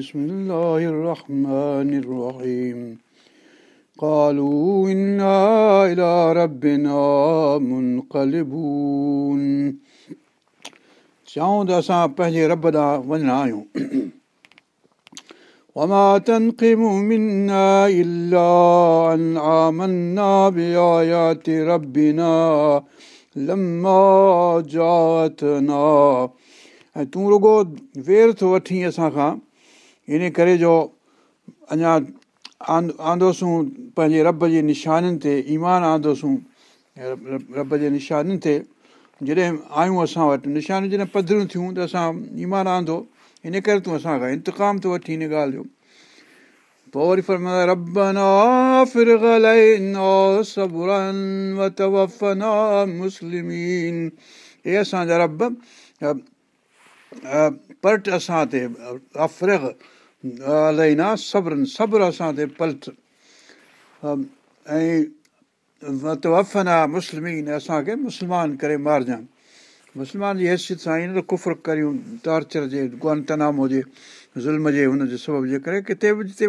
بسم الله الرحمن الرحيم قالوا إنا إلى ربنا منقلبون चऊं त असां पंहिंजे रब ॾांहुं वञणा आहियूं وما تنقم منا إلا أن آمنا بآيات ربنا لما جاءتنا ऐं तूं रुगो वेर थो वठी असां खां ان ڪري جو اڃا آند آندوسون پنهنجي رب جي نشانن تي ايمان آندوسون رب جي نشانن تي جڏهن آيون اسان وٽ نشانيون جڏهن پڌريون ٿيون ته اسان ايمان آندو. ان ڪري تون اسان کان انتڪام ٿو وٺي هن ڳالهه جو. پوءِ وري مسلمين. هي اسان جا رب پلٽ اسان تي افرگ الينا سبرن صبر اسان تي پلٽ. ۽ وتوفنا مسلمين اسان کي مسلمان ڪري مارجانئ مسلمان جي حيثيت سان ائين نه ڪفر ڪريون ٽارچر جي گئانتنامو جي ظلم جي هن جي سبب جي ڪري ڪٿي به جتي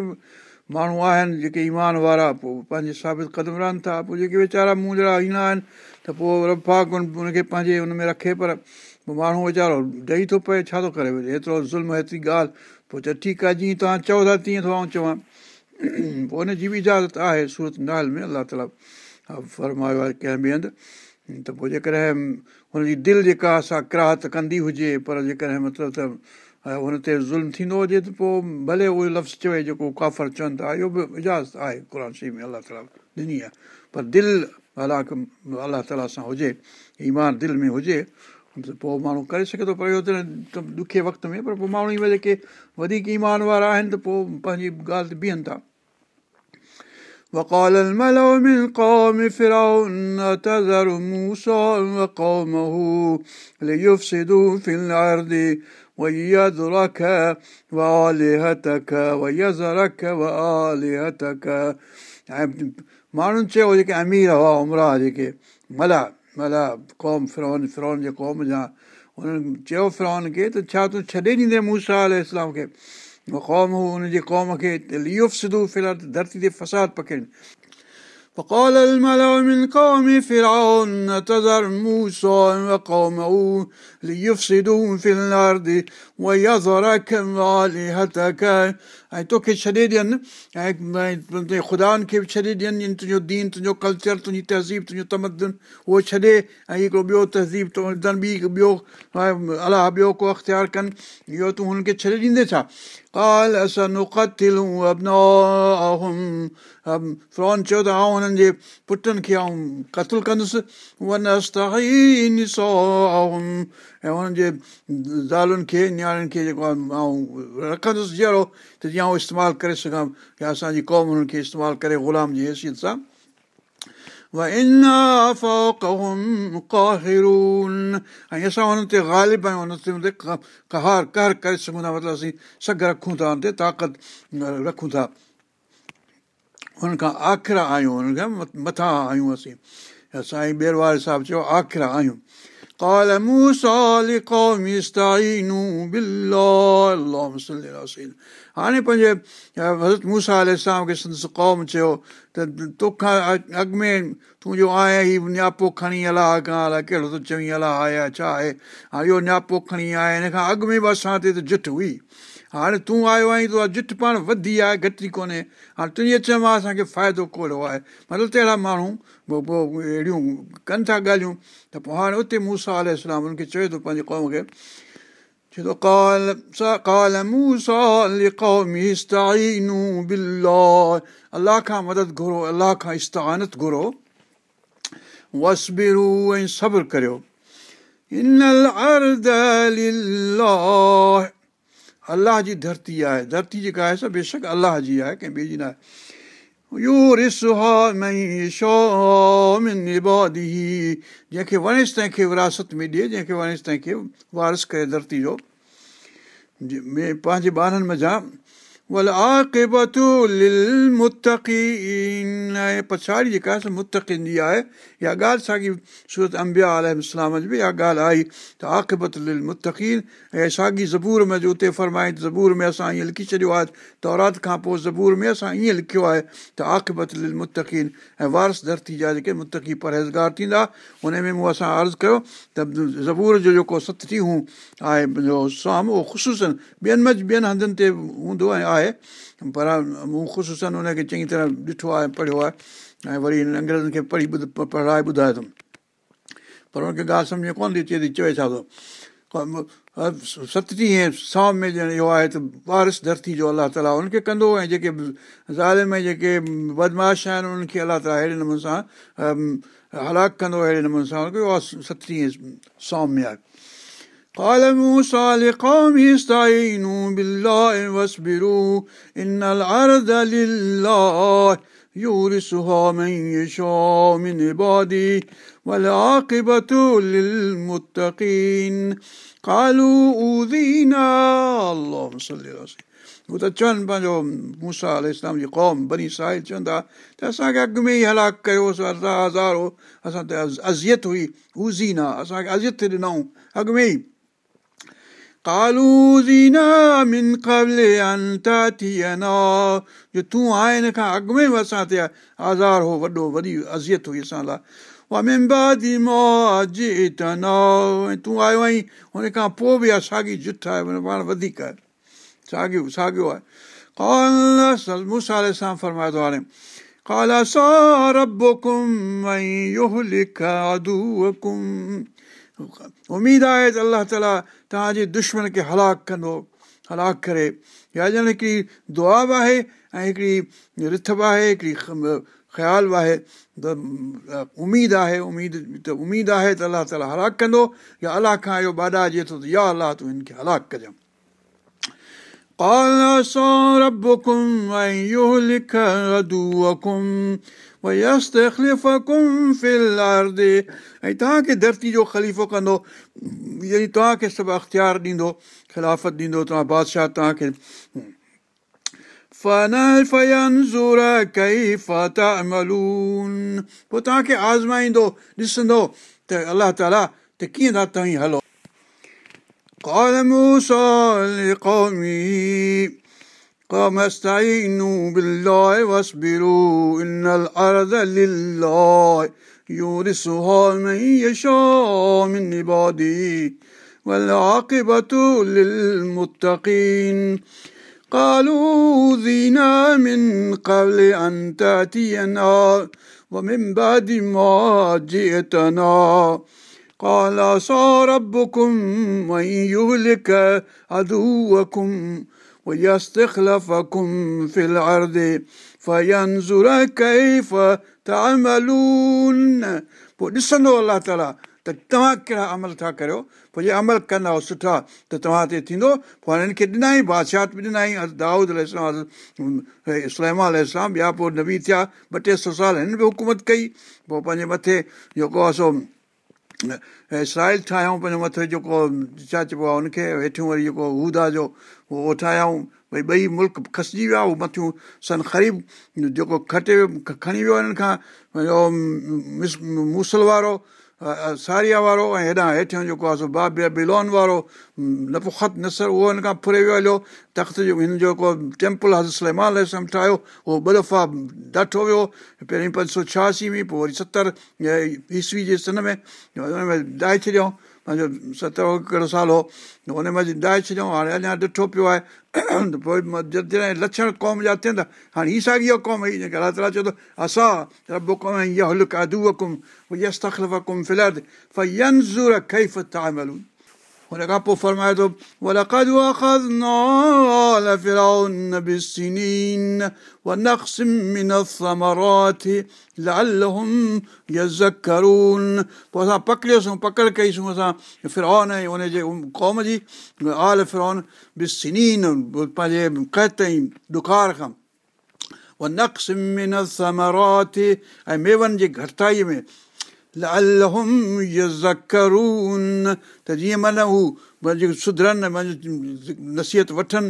ماڻهو آهن جيڪي ايمان وارا پوءِ پنهنجي ثابت قدم رهن ٿا پوءِ جيڪي ويچارا مونجهڙا ايندا آهن ته پوءِ رفا ڪونه هن کي پنهنجي هن ۾ رکي پر پوءِ ماڻهو ويچارو ڏيئي ٿو پئي ڇا ٿو ڪري ايترو ظلم هيتري ڳالهه پوءِ چئي ٺيڪ آهي جيئن توهان چئو ٿا تيئن ٿو آئون چوان پوءِ هن جي به اجازت آهي سورت نال ۾ الله تالا فرمايو آهي ڪنهن به هنڌ ته پوءِ جيڪڏهن هن جي دل جيڪا اسان ڪراهت ڪندي هجي پر جيڪڏهن مطلب ته هن تي ظلم ٿيندو هجي ته پوءِ ڀلي اهو لفظ چوي جيڪو ڪافر چون ٿا اهو به اجازت آهي قر شريف ۾ الله تالا ڏني آهي پر دل الله الله تالا سان هجي ايمان دل ۾ هجي पोइ माण्हू करे सघे थो पर इहो त ॾुखे वक़्त में पर पोइ माण्हू इहे जेके वधीक ईमान वारा आहिनि त पोइ पंहिंजी ॻाल्हि ते बीहनि था وقال الملأ من قوم فرعون تذر موسى وقومه ليفسدوا في الأرض ويذرك وآلهتك ويذرك وآلهتك ऐं माण्हुनि चयो जेके अमीर हुआ उमरा जेके मला मला क़ौम फिरोन फिरोन जे क़ौम जा हुननि चयो फिरोन खे त छा तूं छॾे ॾींदे मूसा अल इस्लाम खे क़ौम हू हुनजे क़ौम खे लियोफ़ सिधू फ़िलहाल धरती ते फसाद पकड़नि فقال الملأ من قوم فرعون تذر موسى وقومه ليفسدوا في الأرض ويذرك وآلهتك ۽ توکي ڇڏي ڏين ۽ خدان کي به ڇڏي ڏين تنهنجو دين تنهنجو ڪلچر تنهنجي تهذيب تنهنجو تمدن اهو ڇڏي ۽ هڪڙو ٻيو تهذيب ٻيو الله ٻيو ڪو اختيار ڪن اهو تون هنن کي ڇڏي ڏيندي ڇا ڪال فرون چيو ته آئون هنن جي پٽن کي آئون قتل ڪندس ون ۽ هنن جي زالن کي نياڻين کي جيڪو آهي رکندس جهڙو ته استعمال ڪري سگهان. ڪه اسان جي قوم هنن کي استعمال ڪري غلام جي حيثيت سان. ۽ اسان هن تي غالب آهيون هن تي ڪهار ڪهر ڪري سگهون ٿا. مطلب اسين سگهه ٿا هن تي طاقت رکون ٿا. هن کان آخرا آهيون مٿان آهيون اسين. سائين ٻير واري صاحب چيو آخرا آهيون قال موسى لقوم استعينوا بالله اللهم صل على سيدنا हाणे पंहिंजे हज़रत मूसा आल इस्लाम खे संदसि क़ौम चयो त तोखां अॻु में तूं जो आहीं हीउ नियापो खणी अलाह खां अलाए कहिड़ो थो चवीं अलाह आहे छा आहे हा इहो नियापो खणी आहे हिन खां अॻु में बि असां ते त झिठ हुई هاڻي تون آيو آهين تون جهٺ پاڻ وڌي آهي گهٽ ڪونهي. هاڻي تنهنجي اچڻ مان اسان کي فائدو ڪهڙو آهي. مطلب تهڙا ماڻهو پوءِ اهڙيون ڪن ٿا ڳالهيون. ته پوءِ هاڻي اتي موسيٰ چئي ٿو پنهنجي قوم کي چئي ٿو ڪال ڪال موسيٰ الله کان مدد گهرو الله کان استانت گهرو. وسبرو ۽ صبر ڪريو الله جي ڌرتي آهي. ڌرتي جيڪا آهي سڀ بيشڪ الله جي آهي ڪنهن ٻئي جي نه آهي. جنهن کي وڻيس تنهن کي وراثت ۾ ڏئي جنهن کي وڻيس تنهن کي وارث ڪري ڌرتي جو ۾ پنهنجي ٻارن مزا پڇاڙي جيڪا آهي متقن جي آهي اها ڳالهه ساڳي سورت امبيا جي به اها ڳالهه آئي ته آخبت لل متقين ۽ ساڳي زبور ۾ اتي فرمائي زبور ۾ اسان ائين لکي ڇڏيو آهي تورات کان پوءِ زبور ۾ اسان ائين لکيو آهي ته آخبت لل متقين ۽ وارث ڌرتي جا جيڪي متقي پرهيزگار ٿيندا ان ۾ مون اسان عرض ڪيو ته زبور جو جيڪو ستٽيهون آهي سام اهو خشوسن ٻين منجهه ٻين هنڌن تي هوندو ۽ آهي. پر مون خشوسن ان کي چڱي طرح ڏٺو آهي پڙهيو آهي ۽ وري هن انگريزن کي پڙهي پڙهائي ٻڌائي ٿو پر هن کي ڳالهه سمجهه ۾ ڪونه ٿي اچي ٿي چئي ڇا ٿو. ستٽيهه سؤ ۾ ڄڻ اهو آهي ته وارث ڌرتي جو الله تالا هن کي ڪندو ۽ جيڪي ظالم جيڪي بدمعاش آهن انهن کي الله تالا اهڙي نموني سان هلاڪ ڪندو اهڙي نموني سان اها ستٽيهه سؤ ۾ آهي قال موسى لقومه استعينوا بالله واصبروا إن الأرض لله يورثها من يشاء من عباده والعاقبة للمتقين قالوا أوذينا اللهم صل على سيدنا हू त चवनि पंहिंजो मूसा अल इस्लाम जी क़ौम बनी साहिल चवंदा त असांखे अॻु में ई हलाक कयोसीं हज़ार हो असां त अज़ियत हुई हूज़ी न असांखे अज़ियत ॾिनऊं अॻु में ई تون آهي هن کان اڳ ۾ به اسان آزار هو وڏو وڏي هئي اسان لاءِ تون آيو آهين هن کان پوءِ به ساڳي جٺ آهي پاڻ وڌيڪ ساڳيو ساڳيو آهي उमेदु आहे त अलाह ताला तव्हांजे दुश्मन खे हलाक कंदो हलाक करे या ॼण हिकिड़ी दुआ बि आहे ऐं हिकिड़ी रिथ बि आहे हिकिड़ी ख़्यालु बि आहे त उमेदु आहे उमेद त उमेदु आहे त अलाह ताला हलाक कंदो या अलाह खां इहो बाॾा अचे थो त या अलाह तूं हिन खे हलाक कजांइ قال عصى ربكم أن يهلك عدوكم ويستخلفكم في الأرض ऐं तव्हांखे धरती जो ख़लीफ़ो कंदो यानी तव्हांखे सभु अख़्तियार ॾींदो ख़िलाफ़त ॾींदो तव्हां बादशाह तव्हांखे पोइ तव्हांखे आज़माईंदो ॾिसंदो त अलाह ताला त कीअं था तव्हां हलो قال موسى لقومه قام استعينوا بالله واصبروا إن الأرض لله يورثها من يشاء من عباده والعاقبة للمتقين. قالوا ذينا من قبل أن تأتينا ومن بعد ما جئتنا. قال عصى ربكم أن يهلك عدوكم ويستخلفكم في الأرض فينظر كيف تعملون पोइ ॾिसंदो अलाह ताला त तव्हां कहिड़ा अमल था करियो पोइ जे अमल कंदा सुठा त तव्हां ते थींदो पोइ हिननि खे ॾिनाई बादशाह बि ॾिनाई दाऊद इस्लाम इस्लाम ॿिया पोइ नबी थिया ॿ टे सौ साल हिन बि हुकूमत कई पोइ पंहिंजे मथे जेको आहे सो اسرائل ٺاهيون پنهنجو مٿي جيڪو ڇا چئبو آهي هن کي هيٺيون وري جيڪو هودا جو اهو ٺاهيون ڀئي ٻئي ملڪ کسجي ويا اهو مٿيون سن خريب جيڪو کٽي کڻي ويو هنن کان موسل وارو ساريا وارو ۽ هيڏان هيٺيون جيڪو آهي سو باب بلون وارو نفخت نسر اهو هن کان فري ويو هليو. تخت جو هن جو جيڪو ٽيمپل حضرت سليمان ٺاهيو اهو ٻه دفعا ڏاٺو ويو. پهرين پنج سؤ ڇهاسي ۾ پوءِ وري ستر عيسوي جي سن ۾ هن ۾ ڏائي ڇڏيئون پنهنجو ڪهڙو سال هو هن ۾ ڏائي ڇڏيئون هاڻي اڃا ڏٺو پيو آهي پوءِ لڪشڻ قوم جا ٿين ته هاڻي هيءَ ساڳي قوم ته اسان हुन खां पोइ फरमाए थो ولقد أخذنا آل فرعون بالسنين ونقص من الثمرات لعلهم يذكرون पोइ असां पकड़ियोसीं पकड़ कईसीं असां फिरौन ऐं हुनजे क़ौम जी आल फिरौन बिसिनीन पंहिंजे क़ैत ऐं ॾुखार खां नक़्स मिन समरात ऐं मेवनि जी घटिताईअ में ته جيئن معنيٰ هو جيڪي سڌرن نصيحت وٺن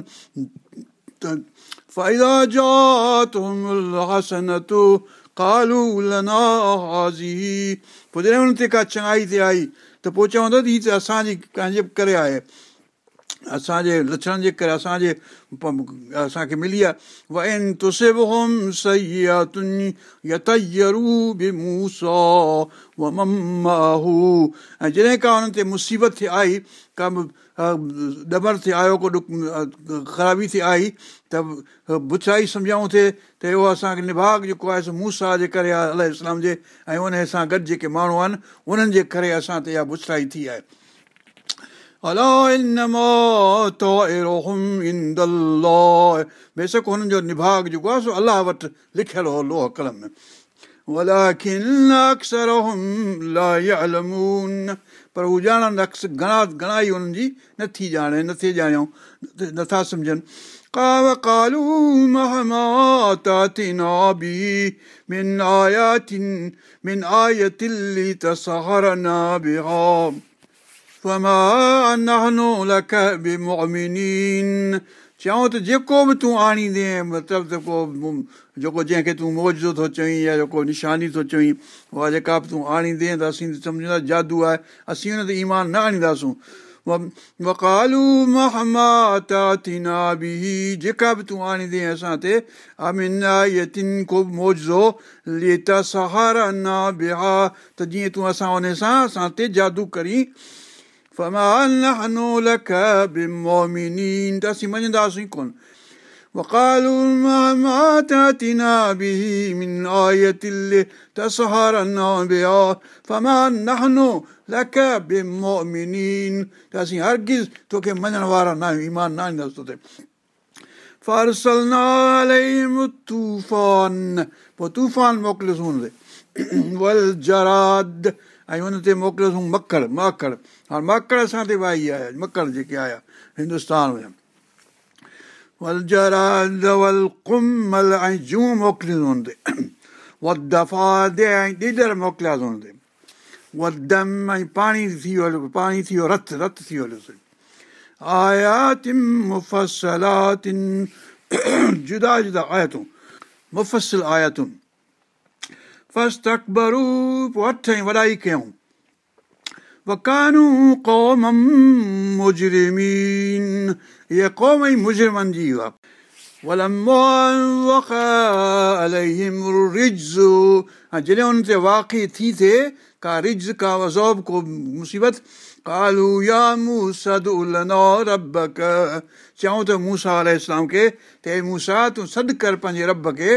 ته فائدا جات ڪالو لنا هازي پوءِ جڏهن هن تي ڪا چڱائي تي آئي ته پوءِ چوندو ته هيءَ ته اسان جي ڪنهن جي ڪري آهي اسان جي لڇڻ جي ڪري اسان جي اسان کي ملي آهي. جڏهن ڪا هنن تي مصيبت ٿي آئي ڪا ڏبر ٿي آيو ڪو خرابي ٿي آئي ته بڇائي سمجهائون ٿئي ته اهو اسان کي نڀاگ جيڪو آهي موسيٰ جي ڪري آهي ال اسلام جي ۽ ان سان گڏ جيڪي ماڻهو آهن انهن جي ڪري اسان تي اها بڇائي ٿي آهي هنن جو نڀاگ جيڪو آهي الله وٽ لکيل هو لوهه قلم گهڻا گهڻا ئي هنن جي نٿي ڄاڻي نٿي ڄاڻيون نٿا سمجهن آيتلي ته جيڪو به تون آڻيندي مطلب ته ڪو جيڪو جنهن کي تون موجون ٿو چئين يا جيڪو نشاني ٿو چئين اها جيڪا به تون آڻيندي ته اسين جادو آهي اسين هن تي ايمان نه آڻينداسون وڪالو به جيڪا به تون آڻيندي اسان تي يتن ڪو موجون ته سهارا نه بها ته جيئن تون اسان ان سان اسان تي جادو ڪري فمعن نحن لك بمؤمنين. تاسي وقالوا ما, ما تاتنا به من آية لتسحرنا بها. فما نحن لك بمؤمنين. تاسي هرگز تو منن وارا نه ایمان نه اندستو فارسلنا عليهم الطوفان وطوفان موکلسون والجراد. ۽ هن تي موڪليوسين مڪڙ ماڪڙ هاڻي ماڪڙ اسان تي وائي آهي مڪڙ جيڪي آيا هندستان ۾ آياتن جدا جدا آيتون مفسل آيتون वाक़ई थी का रिज को मुसीबत ڪالو يا موسيٰ ربڪ چئون ته موسيٰ ال اسلام کي ته موسيٰ تون سڏ ڪر پنهنجي رب کي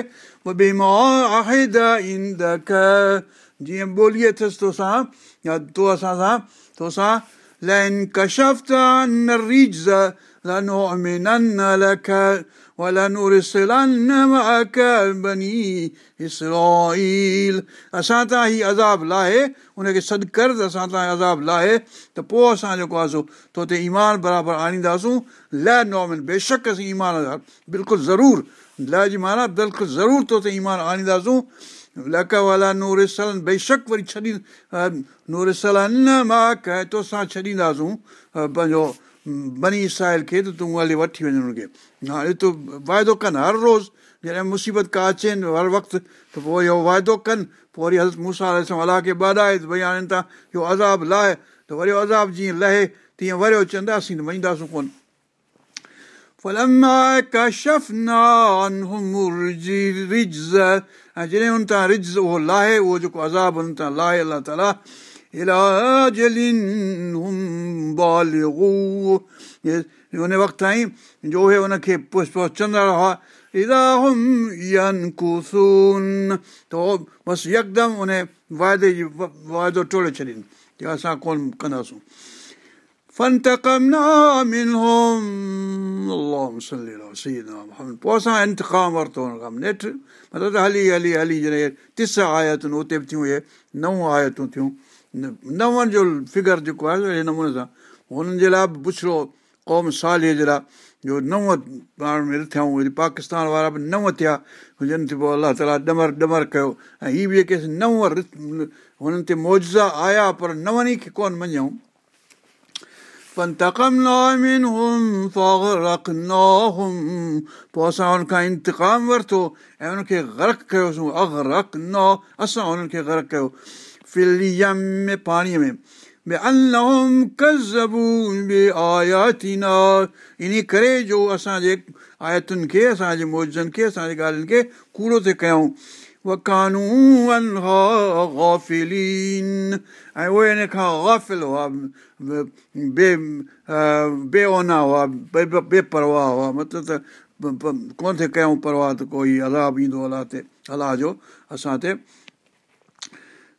جيئن ٻوليءَ اٿس تو سان يا تو اسان سان تو سان لين ڪشف ريج لک اسان تان هي عذاب لاهي ان کي سڏ ڪر اسان تان عذاب لاهي ته پوءِ اسان جيڪو آهي سو تو تي ايمان برابر آڻينداسون ل نومن بيشڪ اسين ايمان بلڪل ضرور ل جي معنيٰ بلڪل ضرور تو تي ايمان آڻينداسون لڪ والا نور سلن بيشڪ وري ڇڏي نور سلن مان ڪه تو سان ڇڏينداسون پنهنجو بني ساحل کي ته تون هلي وٺي وڃ هن کي هاڻي تون واعدو ڪن هر روز جڏهن مصيبت ڪا اچين هر وقت ته پوءِ اهو واعدو ڪن پوءِ وري حضرت موسيٰ الله کي ٻاڏائي ڀئي هاڻي توهان اهو عذاب لاهي ته وري عذاب جيئن لهي تيئن وريو چونداسين ته مڃينداسون ڪونه ۽ جڏهن هن تان رج اهو لاهي اهو جيڪو عذاب هن تان لاهي الله تالا ان وقت تائين جو اهي هن کي پهچندا هئا ته بس يڪدم ان وائدي جي واعدو ٽوڙي ڇڏين ڪه اسان ڪونه ڪنداسون پوءِ اسان انتڪام ورتو هن کان نيٺ مطلب هلي هلي هلي جڏهن ٿس آيتون اتي به ٿيون اهي نو آيتون ٿيون نون جو فگر جيڪو آهي اهڙي نموني سان هنن جي لاءِ به پڇڙو قوم سالي جي لاءِ جو نو پاڻ ۾ ٿيون وري پاڪستان وارا به نو ٿيا هجن ٿي پوءِ الله تالا ڏمر ڏمر ڪيو ۽ هيءَ به جيڪي نو هنن تي موزا آيا پر نون کي ڪونه مڃون پوءِ اسان هن کان انتڪام ورتو ۽ هن کي غرڪ ڪيوسين اسان هنن کي غرڪ ڪيو ان ڪري جو اسان جي آيتن کي اسان جي موجن کي اسان جي ڳالهين کي ڪوڙو ڪيون مطلب ته ڪونه ٿئي ڪيون پرواهه ته ڪوئي الله به ايندو الله تي الله جو اسان تي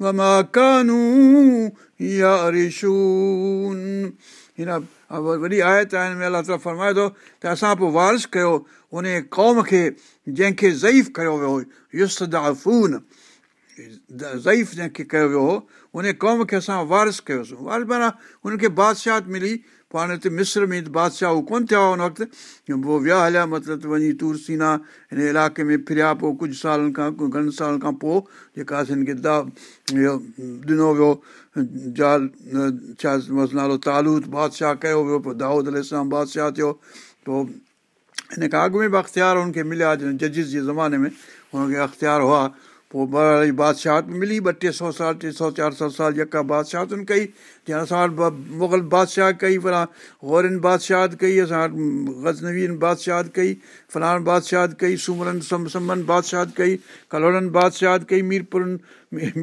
مان ڪانو آهي هن وڏي آيت تالا فرمائي ٿو ته اسان پوءِ وارث ڪيو ان قوم کي جنهن کي ضعيف ڪيو ويو هو يست دافون ضعيف جنهن کي ڪيو ويو هو ان قوم کي اسان وارث ڪيوسين وارث معنيٰ هن کي بادشاهه ملي پوءِ هاڻي هتي مسر ۾ بادشاهه هو ڪونه ٿيا هن وقت پوءِ ويا هليا مطلب وڃي ترسينا هن علائقي ۾ فريا پوءِ ڪجهه سالن کان گهڻن سالن کان پوءِ جيڪا هن کي دا اهو ڏنو ويو جال ڇا نالو تالوت بادشاهه ڪيو ويو پوءِ دائود اسلام بادشاهه ٿيو پوءِ هن کان اڳ ۾ به اختيار هن کي مليا ججس جي زماني ۾ هن کي اختيار هئا پوءِ بر بادشاهت ملي ٻه ٽي سؤ سال ٽي سؤ چار سؤ سال جيڪا بادشاهتن ڪئي جيئن اسان وٽ مغل بادشاهه ڪئي فلان گورن بادشاهت ڪئي اسان وٽ گزنوين بادشاهت ڪئي فلاڻ بادشاهت ڪئي سومرن سم سمن بادشاهت ڪئي ڪلوڙن بادشاهت ڪئي ميرپرن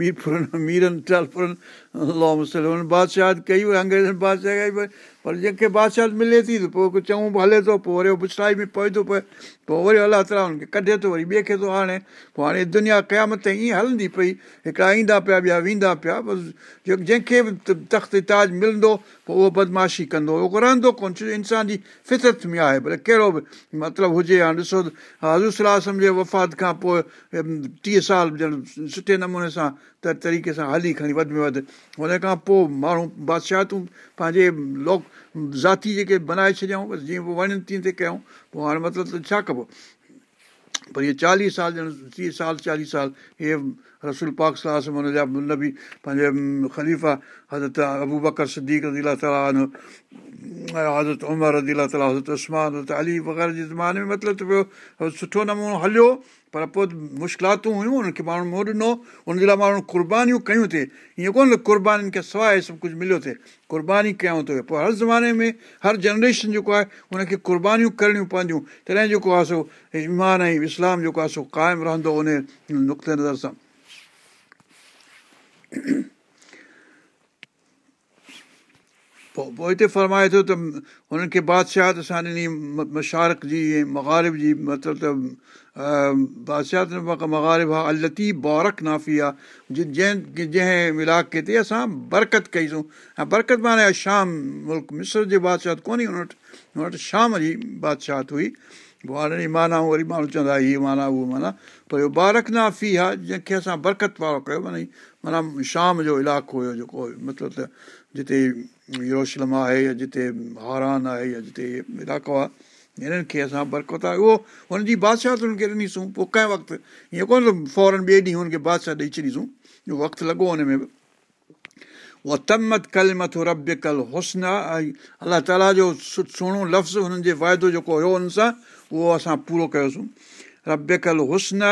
ميرپرن ميرن ٽالپرن هنن بادشاهت ڪئي انگريزن بادشاهه ڪئي پر جنهن کي بادشاهه ملي ٿي ته پوءِ چڱو به هلي ٿو پوءِ وري پڇائي ۾ پئي ٿو پئي. پوءِ وري الله تالا هن کي ڪڍي ٿو وري ٻئي کي ٿو هاڻي پوءِ هاڻي دنيا قيامت ائين هلندي پئي هڪڙا ايندا پيا ٻيا ويندا پيا بس جنهن کي به تخت تاج ملندو پوءِ اهو بدمعاشي ڪندو اهو رهندو ڪونه ڇو انسان جي فطرت ۾ آهي ڀلي ڪهڙو به مطلب هجي هاڻي ڏسو هزو صلاح سمجهي وفات کان پوءِ ٽيهه سال ڄڻ سٺي نموني سان ته طريقي سان هلي کڻي وڌ ۾ وڌ هن کان پوءِ ماڻهو بادشاهتون پنهنجي لوڪ ذاتي جيڪي بنائي ڇڏيئون بس جيئن پوءِ وڻن تيئن تي ڪيون پوءِ هاڻي مطلب ته ڇا ڪبو پر اهي چاليهه سال ڄڻ ٽيهه سال چاليهه سال اهي رسول پاڪ صلاح هن جا به پنهنجي خليفا حضرت ابو بڪر سديڪ رزيلا تالا حضرت عمر رزيلا تالا حضرت اسمان حضرت علي وغيره جي زماني ۾ مطلب ته پيو سٺو نمونو هليو پر پوءِ مشڪلاتون هيون هن کي ماڻهو موهه ڏنو هن جي لاءِ ماڻهو قربانيون ڪيون ٿئي ائين ڪونه قربانين کي سواءِ سڀ ڪجهه مليو ٿئي قرباني ڪيون ٿو. پوءِ هر زماني ۾ هر جنريشن جيڪو آهي هن کي قربانيون ڪرڻيون پونديون. تڏهن جيڪو آهي سو ايمان ۽ اسلام جيڪو آهي سو قائم رهندو ان نقطي نظر سان پوءِ پوءِ هتي فرمائي ٿو ته هنن کي بادشاهت اسان ڏني مشارڪ جي مغارب جي مطلب ته بادشاهت مغارب آهي التي بارڪ نافي آهي جنهن جنهن علائقي تي اسان برڪت ڪئيسون. ۽ برڪت معنيٰ شام ملڪ مسر جي بادشاهت ڪونهي هن وٽ هن وٽ شام جي بادشاهت هئي. هاڻي معنيٰ وري ماڻهو چوندا هيءَ معنيٰ اهو معنيٰ. پر اهو بارڪ نافي آهي جنهن کي اسان برڪت وارو ڪيو معنيٰ معنيٰ شام جو علائقو هيو جيڪو مطلب ته جتي يروشلم آهي يا جتي هاران آهي يا جتي علائقو آهي هنن کي اسان برڪت آهي. اهو هن جي بادشاهه هنن کي ڏنيسون پوءِ ڪنهن وقت ائين ڪونه فورن ٻئي ڏينهن هن کي بادشاهه ڏيئي ڇڏيسون وقت لڳو هن ۾. به اها تمت ڪل مٿو رب ڪل هسن آهي الله تالا جو سهڻو لفظ هنن جي واعدو جيڪو هيو هن سان اهو اسان پورو ڪيوسين رب ڪل هسن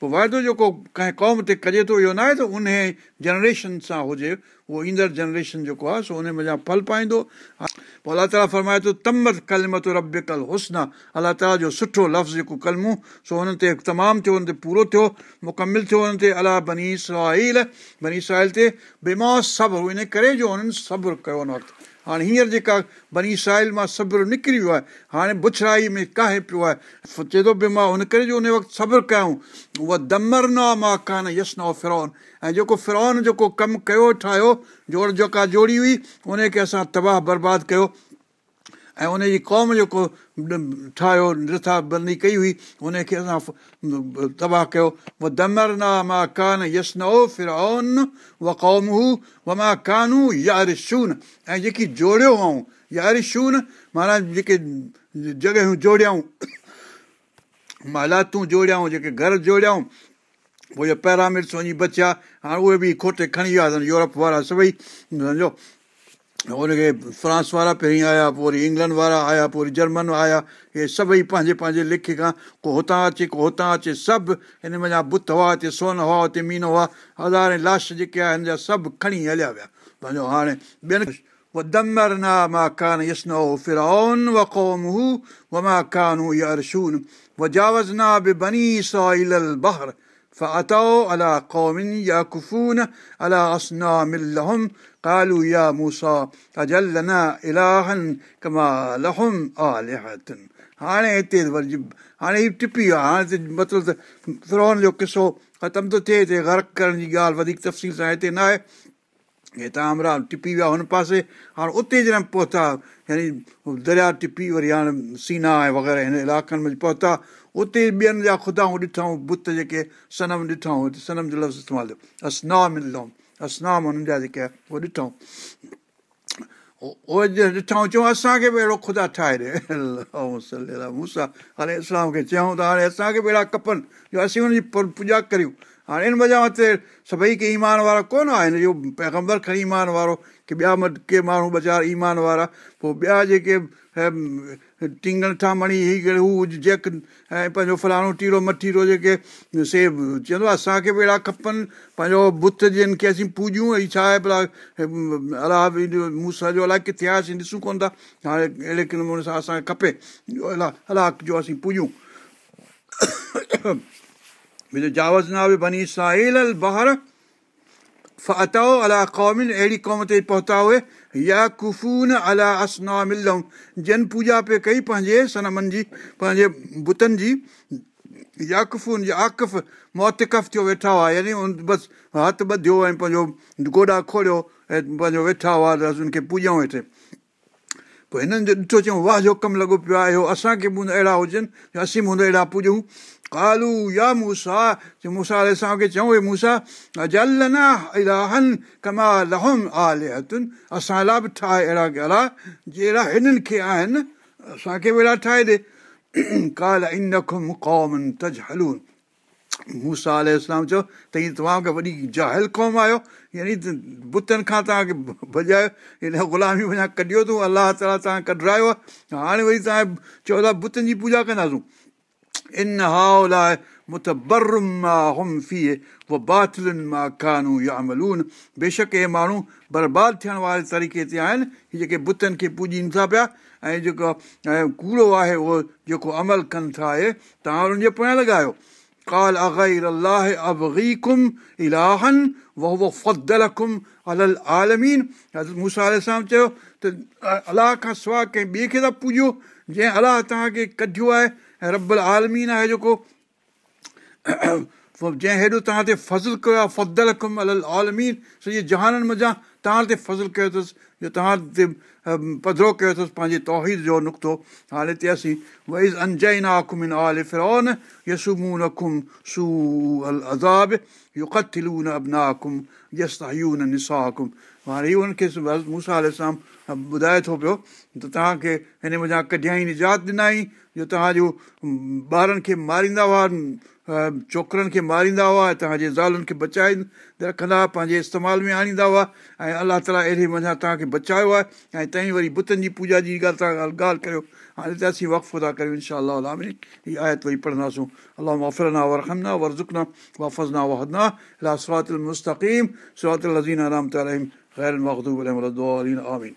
پوءِ واعدو جيڪو ڪنهن قوم تي ڪجي ٿو اهو نه آهي ته ان جنريشن سان هجي اهو ايندڙ جنريشن جيڪو آهي سو ان ڦل پائيندو پوءِ الله تالا فرمائي ٿو تمت ڪلمت رب ڪل هسن الله تالا جو سٺو لفظ جيڪو ڪلمون سو هن تي تمام ٿيو هن تي پورو ٿيو مڪمل ٿيو هن تي الله بني ساحل بني ساحل تي بيماس صبر ان ڪري جو هنن صبر ڪيو هن وقت هاڻي هينئر جيڪا بني ساحل مان صبر نڪري ويو آهي هاڻي بڇڙائي ۾ ڪاهي پيو آهي؟ چئي ٿو ڀئي مان هن ڪري جو هن وقت صبر ڪيون اها دمر نه مان ڪانه يس نه فرون. ۽ جيڪو فرون جيڪو ڪم ڪيو ٺاهيو جوڙ جيڪا جوڙي هئي ان کي اسان تباهه برباد ڪيو ۽ ان جي قوم جيڪو ٺاهيو رٿا بندي ڪئي هئي ان کي اسان تباهه ڪيو. و دمر نا مان ڪانه و قوم هو و مان ڪانو يارشون. ۽ جيڪي جوڙيو هئئون يارشون معنيٰ جيڪي جڳهيون جوڙيائون هالاتون جوڙيائون جيڪي گهر جوڙيائون پوءِ پيرامڊس وڃي بچيا هاڻي اهي به کوٽي کڻي ويا اٿن يورپ وارا سڀئي سمجهو هن کي فرانس وارا پهرين آيا پوءِ وري انگلينڊ وارا آيا پوءِ وري جرمن آيا اهي سڀئي پنهنجي پنهنجي لکي ڪو هتان اچي ڪو هتان اچي سڀ هن مڃان بت هئا هتي سون هئا هتي مينو هئا هزاري لاش جيڪي آهي هن جا سڀ کڻي هليا ويا. پنهنجو هاڻي ٻين زنا به بني سهل بهر. فأتوا على قوم يكفون على أصنام لهم قالوا يا موسى أجل لنا إلها كما لهم آلهة हाणे हिते वरी हाणे हीउ टिपी वियो आहे हाणे त मतिलबु त फिरोन जो किसो ख़तमु थो थिए हिते ग़र्क करण जी ॻाल्हि वधीक तफ़सील सां हिते न आहे हितां अमरा टिपी विया हुन पासे हाणे उते जॾहिं पहुता यानी दरिया टिपी वरी हाणे सीना ऐं वग़ैरह हिन इलाइक़नि में पहुता اتي ٻين جا خدائون ڏٺئون بت جيڪي صنم ڏٺئون صنم جو لفظ استعمال اسنام ڏنئون اسنام هنن جا جيڪي آهي اهي ڏٺئون. ڏٺئون چئون اسان کي به اهڙو خدا ٺاهي ڏي. مون سان هاڻي اسلام کي چيون ته هاڻي اسان کي به اهڙا کپن جو اسين هن جي پوڄا ڪريون هاڻي ان وجهه تي سڀئي ڪي ايمان وارا ڪونه آهن اهو پيگمبر کڻي ايمان وارو ڪه ٻيا ڪي ماڻهو ٻه ايمان وارا پوءِ ٻيا جيڪي ٽنگڻ ٺامڻي هو جيڪ ۽ پنهنجو فلاڻو ٽيرو مٽيرو جيڪي سيب چوندو آهي اسان کي به اهڙا کپن. پنهنجو بت جن کي اسين پوڄون ۽ ڇا آهي ڀلا الله مون سان جو الائي ڪٿي آهي اسين ڏسون ڪونه ٿا. هاڻي اهڙي نموني سان اسان کي کپي الله الله جو اسين پوڄون جاوز نا به اهڙي قوم تي پهتا هئي يا ڪفون الا اسنا ملئون جن پوڄا پي ڪئي پنهنجي سنمن جي پنهنجي بتن جي ياڪفون جي آڪف ٿيو ويٺا هئا. يعني بس هٿ ٻڌيو ۽ پنهنجو گوڏا کوليو ۽ پنهنجو ويٺا هئا ته اسان ان کي پوڄون ويٺي. پوءِ هنن جو ڏٺو چيون واهه جو ڪم لڳو پيو آهي اهو اسان کي به اهڙا هجن اسين به هوندا اهڙا پوڄون آليتن اسان لاءِ به ٺاهي اهڙا ڳالها جهڙا هنن کي آهن اسان کي به اهڙا ٺاهي ڏي ڪال ان قومن تج هلون موسيٰ آل اسلام چيو ته هيئن توهان کي وڏي جاهل قوم آهيو يعني ته بتن کان توهان کي ڀڄايو هن غلامي وڃان ڪڍيو اٿئون الله تالا توهان ڪڍايو آهي هاڻي وري توهان چئو ٿا بتن جي پوڄا ڪنداسون ان ڪانو يا املون بيشڪ اهي ماڻهو برباد ٿيڻ واري طريقي تي آهن جيڪي بتن کي پوڄين ٿا پيا ۽ جيڪو ڪوڙو آهي اهو جيڪو عمل ڪن ٿا اهي توهان انهن جي پويان لڳايو ڪال چيو ته الله کان سواءِ ڪنهن ٻئي کي ٿا پوڄو جنهن الله توهان کي ڪڍيو آهي ۽ رب آلمين آهي جيڪو جنهن هيڏو توهان تي فضل ڪيو آهي فدل ڪم ال آلمين سڄي جهانن مزا توهان تي فضل ڪيو اٿس جو توهان تي پڌرو ڪيو اٿس پنهنجي توحيد جو نقطو. هاڻي هتي اسين هاڻي اهو هن کي موسيٰ سان ٻڌائي ٿو پيو ته توهان کي هن وڃان ڪڍيائي نجات ڏنئي جو توهان جو ٻارن کي ماريندا هئا ڇوڪرن کي ماريندا هئا توهان جي زالن کي بچائي رکندا هئا پنهنجي استعمال ۾ آڻيندا هئا ۽ الله تالا اهڙي وڃان توهان کي بچايو آهي ۽ توهين وري بتن جي پوڄا جي ڳالهه توهان ڳالهه ڪريو. هاڻي ته اسين وقفو ٿا ڪريون انشا آيت وري پڙهنداسون. الله وفرنا ورهمنا ورزڪنا وافزنا وهدنا لا صراط مستقيم. صراط لزين آرام آمين